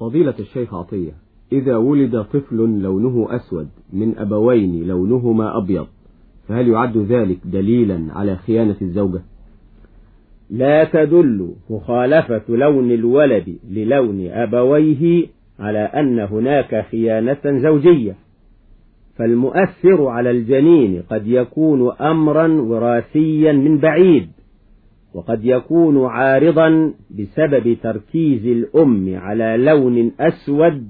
فضيلة الشيخ عطية إذا ولد طفل لونه أسود من أبوين لونهما أبيض فهل يعد ذلك دليلا على خيانة الزوجة؟ لا تدل مخالفة لون الولد للون أبويه على أن هناك خيانة زوجية فالمؤثر على الجنين قد يكون أمرا وراثيا من بعيد. وقد يكون عارضا بسبب تركيز الأم على لون أسود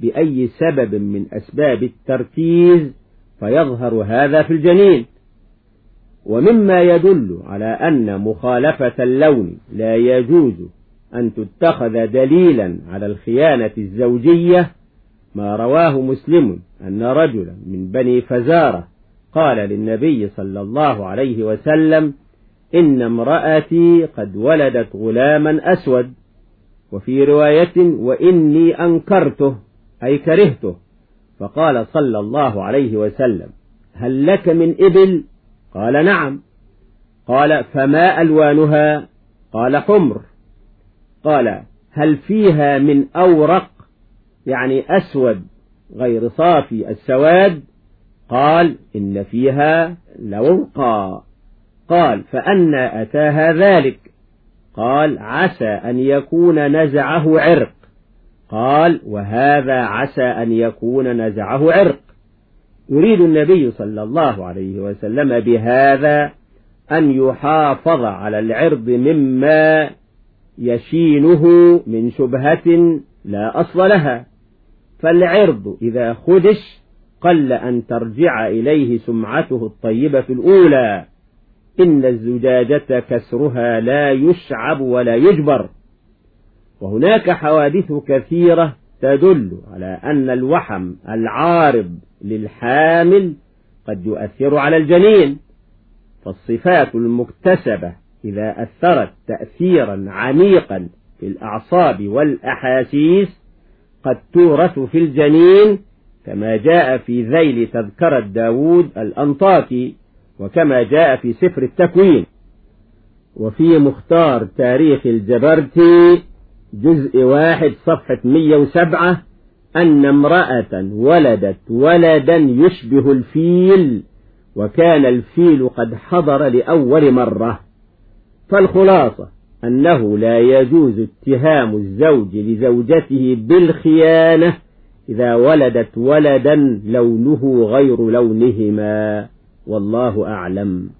بأي سبب من أسباب التركيز فيظهر هذا في الجنين. ومما يدل على أن مخالفة اللون لا يجوز أن تتخذ دليلا على الخيانة الزوجية ما رواه مسلم أن رجلا من بني فزارة قال للنبي صلى الله عليه وسلم إن امرأتي قد ولدت غلاما أسود. وفي رواية وإني أنكرته أي كرهته. فقال صلى الله عليه وسلم هل لك من إبل؟ قال نعم. قال فما ألوانها؟ قال حمر. قال هل فيها من أورق؟ يعني أسود غير صافي السواد؟ قال إن فيها لورقا قال فأنا أتاها ذلك. قال عسى أن يكون نزعه عرق. قال وهذا عسى أن يكون نزعه عرق. يريد النبي صلى الله عليه وسلم بهذا أن يحافظ على العرض مما يشينه من شبهة لا أصل لها. فالعرض إذا خدش قل أن ترجع إليه سمعته الطيبة الأولى. إن الزجاجة كسرها لا يشعب ولا يجبر. وهناك حوادث كثيرة تدل على أن الوحم العارض للحامل قد يؤثر على الجنين. فالصفات المكتسبة إذا أثرت تأثيرا عميقا في الأعصاب والأحاسيس قد تورث في الجنين كما جاء في ذيل تذكرة داود الأنطاكي وكما جاء في سفر التكوين. وفي مختار تاريخ الجبرتي جزء واحد صفحة 107 أن امرأة ولدت ولدا يشبه الفيل وكان الفيل قد حضر لأول مرة. فالخلاصة أنه لا يجوز اتهام الزوج لزوجته بالخيانة إذا ولدت ولدا لونه غير لونهما. والله أعلم.